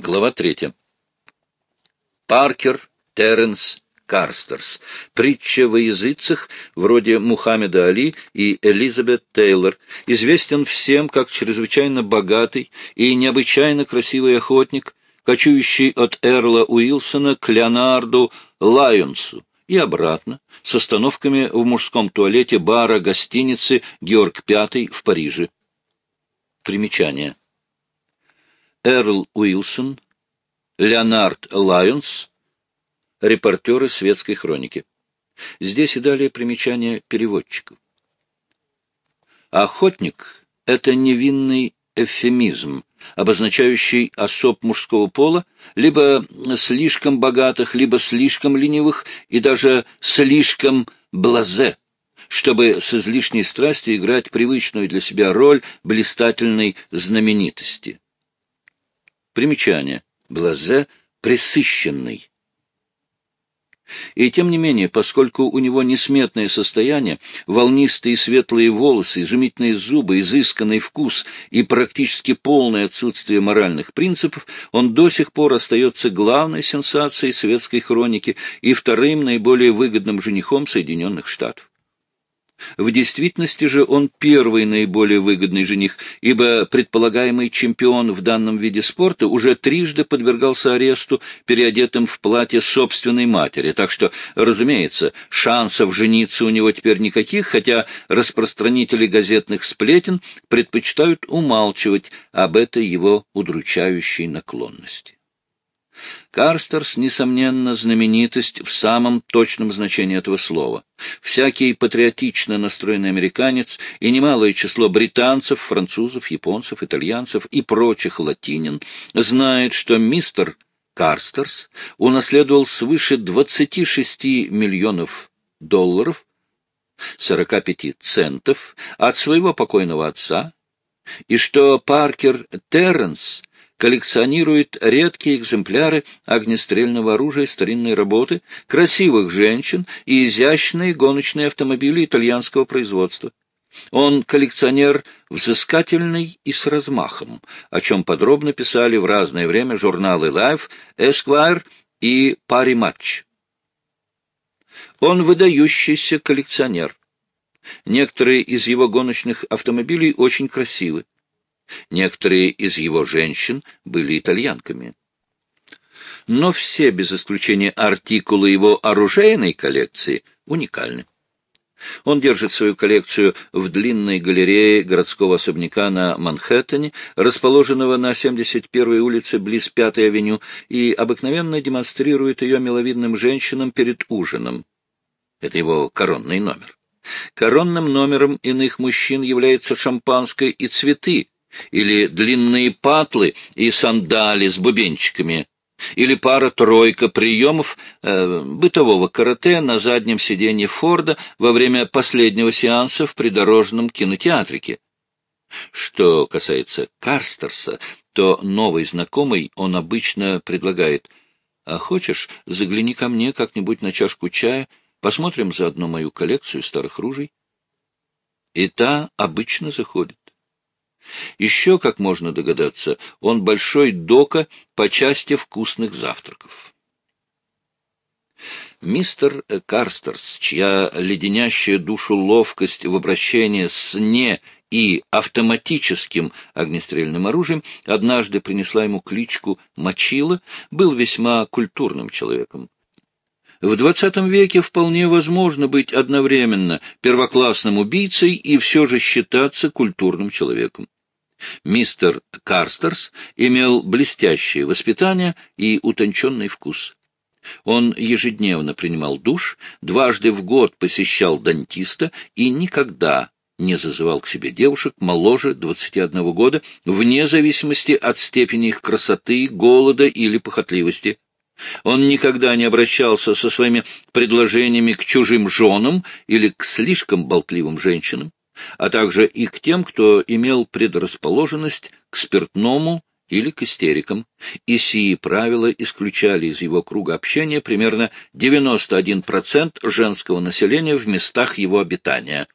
Глава третья. Паркер Терренс Карстерс. Притча во языцах, вроде Мухаммеда Али и Элизабет Тейлор, известен всем как чрезвычайно богатый и необычайно красивый охотник, кочующий от Эрла Уилсона к Леонарду Лайонсу и обратно, с остановками в мужском туалете бара гостиницы «Георг V» в Париже. Примечание. Эрл Уилсон, Леонард Лайонс, репортеры светской хроники. Здесь и далее примечание переводчиков. Охотник — это невинный эвфемизм, обозначающий особ мужского пола, либо слишком богатых, либо слишком ленивых и даже слишком блазе, чтобы с излишней страстью играть привычную для себя роль блистательной знаменитости. Примечание. Блазе — пресыщенный. И тем не менее, поскольку у него несметное состояние, волнистые светлые волосы, изумительные зубы, изысканный вкус и практически полное отсутствие моральных принципов, он до сих пор остается главной сенсацией светской хроники и вторым наиболее выгодным женихом Соединенных Штатов. В действительности же он первый наиболее выгодный жених, ибо предполагаемый чемпион в данном виде спорта уже трижды подвергался аресту, переодетым в платье собственной матери, так что, разумеется, шансов жениться у него теперь никаких, хотя распространители газетных сплетен предпочитают умалчивать об этой его удручающей наклонности. Карстерс, несомненно, знаменитость в самом точном значении этого слова. Всякий патриотично настроенный американец и немалое число британцев, французов, японцев, итальянцев и прочих латинин знает, что мистер Карстерс унаследовал свыше 26 миллионов долларов 45 центов от своего покойного отца, и что Паркер Терренс коллекционирует редкие экземпляры огнестрельного оружия старинной работы, красивых женщин и изящные гоночные автомобили итальянского производства. Он коллекционер взыскательный и с размахом, о чем подробно писали в разное время журналы Life, Esquire и Пари Матч. Он выдающийся коллекционер. Некоторые из его гоночных автомобилей очень красивы. Некоторые из его женщин были итальянками. Но все, без исключения артикулы его оружейной коллекции, уникальны. Он держит свою коллекцию в длинной галерее городского особняка на Манхэттене, расположенного на 71-й улице близ 5-й авеню, и обыкновенно демонстрирует ее миловидным женщинам перед ужином. Это его коронный номер. Коронным номером иных мужчин является шампанское и цветы, или длинные патлы и сандали с бубенчиками, или пара-тройка приемов э, бытового карате на заднем сиденье Форда во время последнего сеанса в придорожном кинотеатрике. Что касается Карстерса, то новый знакомый он обычно предлагает «А хочешь, загляни ко мне как-нибудь на чашку чая, посмотрим заодно мою коллекцию старых ружей?» И та обычно заходит. Еще, как можно догадаться, он большой дока по части вкусных завтраков. Мистер Карстерс, чья леденящая душу ловкость в обращении с не и автоматическим огнестрельным оружием однажды принесла ему кличку Мочила, был весьма культурным человеком. В XX веке вполне возможно быть одновременно первоклассным убийцей и все же считаться культурным человеком. Мистер Карстерс имел блестящее воспитание и утонченный вкус. Он ежедневно принимал душ, дважды в год посещал дантиста и никогда не зазывал к себе девушек моложе 21 года, вне зависимости от степени их красоты, голода или похотливости. Он никогда не обращался со своими предложениями к чужим женам или к слишком болтливым женщинам а также и к тем, кто имел предрасположенность к спиртному или к истерикам, и сии правила исключали из его круга общения примерно 91% женского населения в местах его обитания.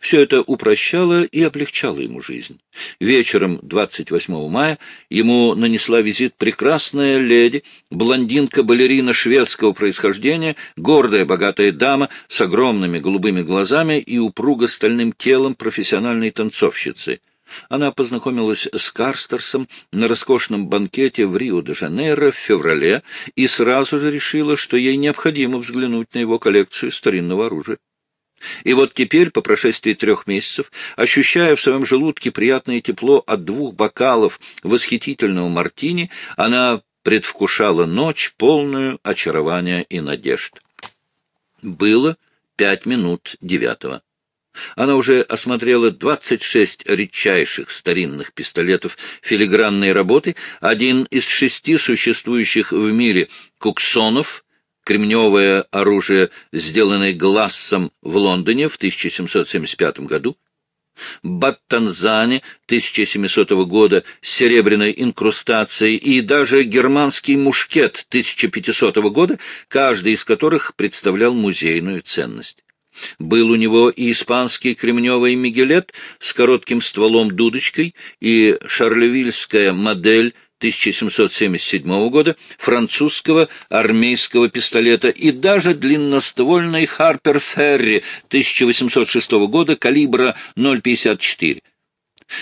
Все это упрощало и облегчало ему жизнь. Вечером 28 мая ему нанесла визит прекрасная леди, блондинка-балерина шведского происхождения, гордая богатая дама с огромными голубыми глазами и упруго-стальным телом профессиональной танцовщицы. Она познакомилась с Карстерсом на роскошном банкете в Рио-де-Жанейро в феврале и сразу же решила, что ей необходимо взглянуть на его коллекцию старинного оружия. И вот теперь, по прошествии трех месяцев, ощущая в своем желудке приятное тепло от двух бокалов восхитительного мартини, она предвкушала ночь, полную очарования и надежд. Было пять минут девятого. Она уже осмотрела 26 редчайших старинных пистолетов филигранной работы, один из шести существующих в мире куксонов, кремневое оружие, сделанное Глассом в Лондоне в 1775 году, Баттанзане 1700 года с серебряной инкрустацией и даже германский мушкет 1500 года, каждый из которых представлял музейную ценность. Был у него и испанский кремневый мигелет с коротким стволом-дудочкой, и шарлевильская модель 1777 года, французского армейского пистолета и даже длинноствольный Харпер Ферри 1806 года калибра 0,54.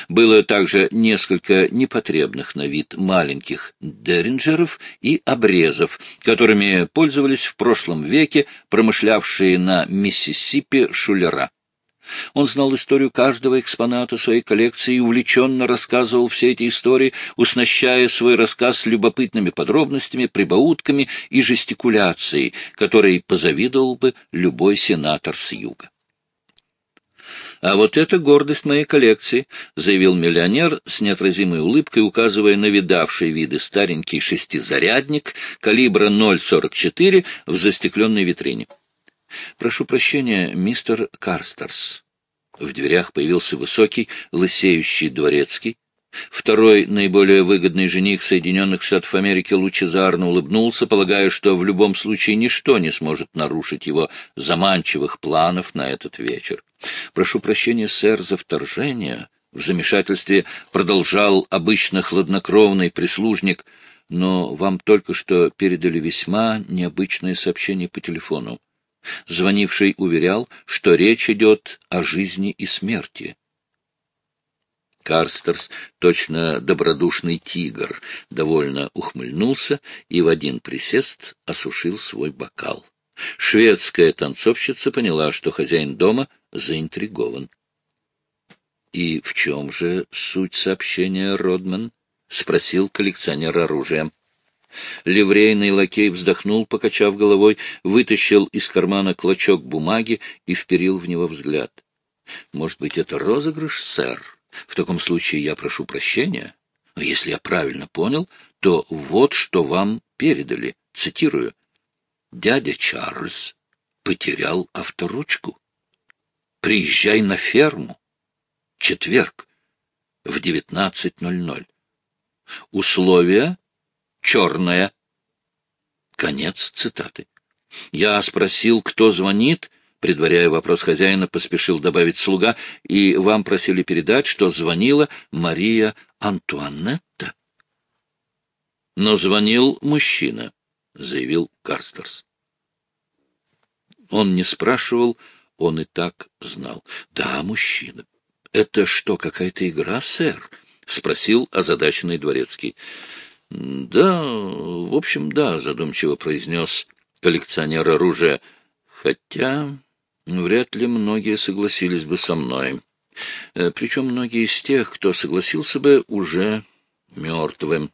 Было также несколько непотребных на вид маленьких деринджеров и обрезов, которыми пользовались в прошлом веке промышлявшие на Миссисипи шулера. Он знал историю каждого экспоната своей коллекции и увлеченно рассказывал все эти истории, уснащая свой рассказ любопытными подробностями, прибаутками и жестикуляцией, которой позавидовал бы любой сенатор с юга. «А вот это гордость моей коллекции», — заявил миллионер с неотразимой улыбкой, указывая на видавшие виды старенький шестизарядник калибра 0,44 в застекленной витрине. «Прошу прощения, мистер Карстерс». В дверях появился высокий, лысеющий дворецкий. Второй, наиболее выгодный жених Соединенных Штатов Америки, лучезарно улыбнулся, полагая, что в любом случае ничто не сможет нарушить его заманчивых планов на этот вечер. «Прошу прощения, сэр, за вторжение», — в замешательстве продолжал обычно хладнокровный прислужник, «но вам только что передали весьма необычное сообщение по телефону. Звонивший уверял, что речь идет о жизни и смерти». Карстерс, точно добродушный тигр, довольно ухмыльнулся и в один присест осушил свой бокал. Шведская танцовщица поняла, что хозяин дома заинтригован. — И в чем же суть сообщения, Родман? — спросил коллекционер оружия. Ливрейный лакей вздохнул, покачав головой, вытащил из кармана клочок бумаги и вперил в него взгляд. — Может быть, это розыгрыш, сэр? В таком случае я прошу прощения. Но если я правильно понял, то вот что вам передали. Цитирую. «Дядя Чарльз потерял авторучку». Приезжай на ферму. Четверг в 19.00. Условие черное. Конец цитаты. Я спросил, кто звонит, предваряя вопрос хозяина, поспешил добавить слуга, и вам просили передать, что звонила Мария Антуанетта. Но звонил мужчина, заявил Карстерс. Он не спрашивал, он и так знал. — Да, мужчина. — Это что, какая-то игра, сэр? — спросил озадаченный дворецкий. — Да, в общем, да, — задумчиво произнес коллекционер оружия. — Хотя вряд ли многие согласились бы со мной. Э, Причем многие из тех, кто согласился бы, уже мертвым.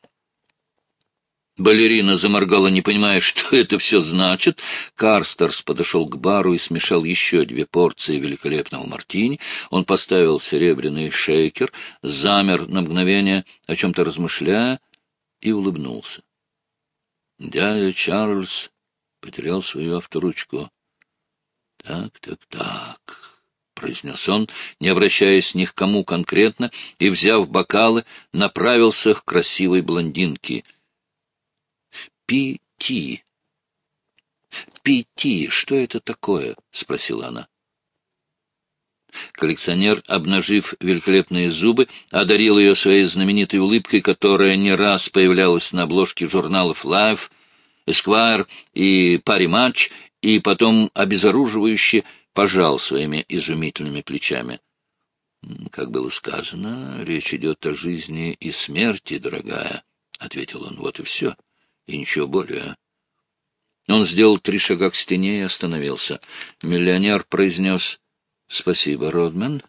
Балерина заморгала, не понимая, что это все значит. Карстерс подошел к бару и смешал еще две порции великолепного мартини. Он поставил серебряный шейкер, замер на мгновение, о чем-то размышляя, и улыбнулся. Дядя Чарльз потерял свою авторучку. — Так, так, так, — произнес он, не обращаясь ни к кому конкретно, и, взяв бокалы, направился к красивой блондинке — Пи-ти. Пи-ти, что это такое? — спросила она. Коллекционер, обнажив великолепные зубы, одарил ее своей знаменитой улыбкой, которая не раз появлялась на обложке журналов Life, Esquire и Пари Матч, и потом обезоруживающе пожал своими изумительными плечами. — Как было сказано, речь идет о жизни и смерти, дорогая, — ответил он. — Вот и все, и ничего более. Он сделал три шага к стене и остановился. Миллионер произнес «Спасибо, Родман».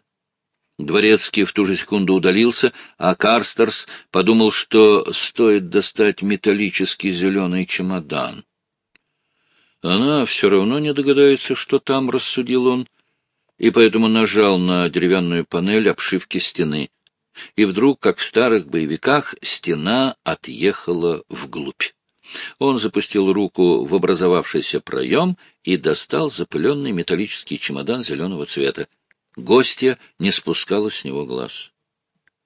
Дворецкий в ту же секунду удалился, а Карстерс подумал, что стоит достать металлический зеленый чемодан. Она все равно не догадается, что там, рассудил он, и поэтому нажал на деревянную панель обшивки стены. И вдруг, как в старых боевиках, стена отъехала вглубь. Он запустил руку в образовавшийся проем и достал запыленный металлический чемодан зеленого цвета. Гостья не спускала с него глаз.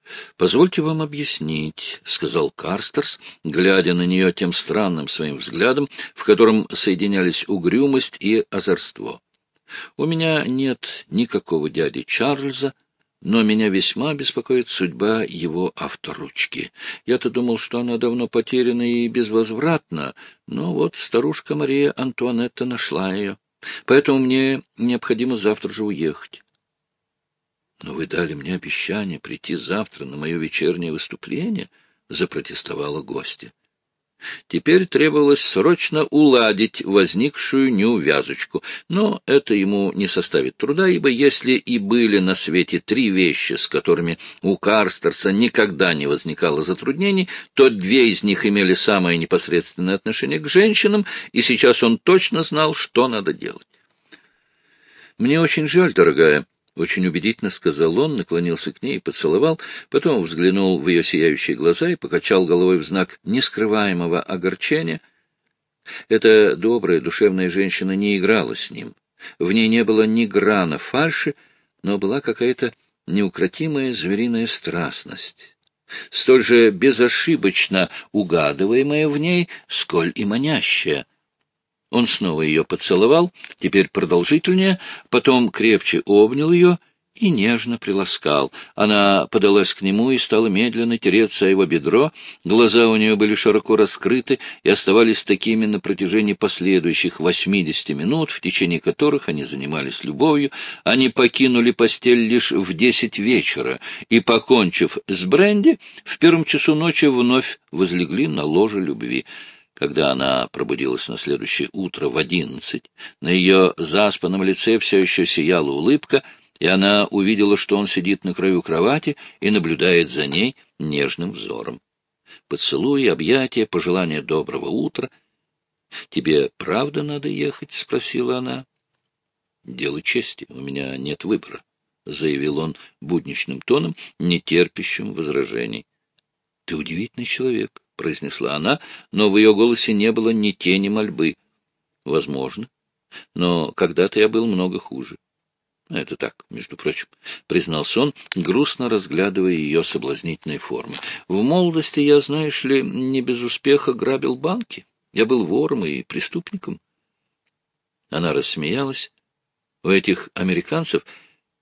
— Позвольте вам объяснить, — сказал Карстерс, глядя на нее тем странным своим взглядом, в котором соединялись угрюмость и озорство. — У меня нет никакого дяди Чарльза, — но меня весьма беспокоит судьба его авторучки. Я-то думал, что она давно потеряна и безвозвратна, но вот старушка Мария Антуанетта нашла ее. Поэтому мне необходимо завтра же уехать. — Но вы дали мне обещание прийти завтра на мое вечернее выступление, — запротестовала гостья. Теперь требовалось срочно уладить возникшую неувязочку, но это ему не составит труда, ибо если и были на свете три вещи, с которыми у Карстерса никогда не возникало затруднений, то две из них имели самое непосредственное отношение к женщинам, и сейчас он точно знал, что надо делать. «Мне очень жаль, дорогая», очень убедительно сказал он, наклонился к ней и поцеловал, потом взглянул в ее сияющие глаза и покачал головой в знак нескрываемого огорчения. Эта добрая, душевная женщина не играла с ним. В ней не было ни грана фальши, но была какая-то неукротимая звериная страстность, столь же безошибочно угадываемая в ней, сколь и манящая — он снова ее поцеловал, теперь продолжительнее, потом крепче обнял ее и нежно приласкал. Она подалась к нему и стала медленно тереться о его бедро. Глаза у нее были широко раскрыты и оставались такими на протяжении последующих восьмидесяти минут, в течение которых они занимались любовью. Они покинули постель лишь в десять вечера и, покончив с бренди, в первом часу ночи вновь возлегли на ложе любви. Когда она пробудилась на следующее утро в одиннадцать, на ее заспанном лице все еще сияла улыбка, и она увидела, что он сидит на краю кровати и наблюдает за ней нежным взором. Поцелуи, объятия, пожелания доброго утра. — Тебе правда надо ехать? — спросила она. — Дело чести, у меня нет выбора, — заявил он будничным тоном, не терпящим возражений. — Ты удивительный человек, — произнесла она, но в ее голосе не было ни тени мольбы. — Возможно. Но когда-то я был много хуже. — Это так, между прочим, — признался он, грустно разглядывая ее соблазнительные формы. — В молодости я, знаешь ли, не без успеха грабил банки. Я был вором и преступником. Она рассмеялась. У этих американцев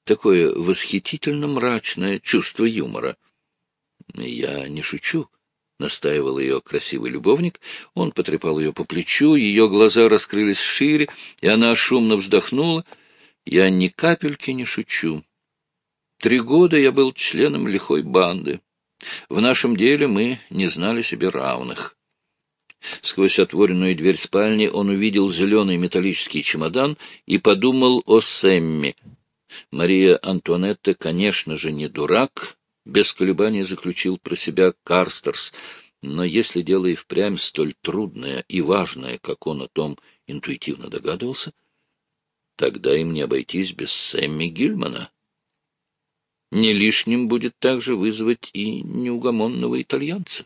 такое восхитительно мрачное чувство юмора. — Я не шучу, — настаивал ее красивый любовник. Он потрепал ее по плечу, ее глаза раскрылись шире, и она шумно вздохнула. «Я ни капельки не шучу. Три года я был членом лихой банды. В нашем деле мы не знали себе равных». Сквозь отворенную дверь спальни он увидел зеленый металлический чемодан и подумал о Сэмми. Мария Антуанетта, конечно же, не дурак, без колебаний заключил про себя Карстерс, но если дело и впрямь столь трудное и важное, как он о том интуитивно догадывался, тогда им не обойтись без Сэмми Гильмана. Не лишним будет также вызвать и неугомонного итальянца.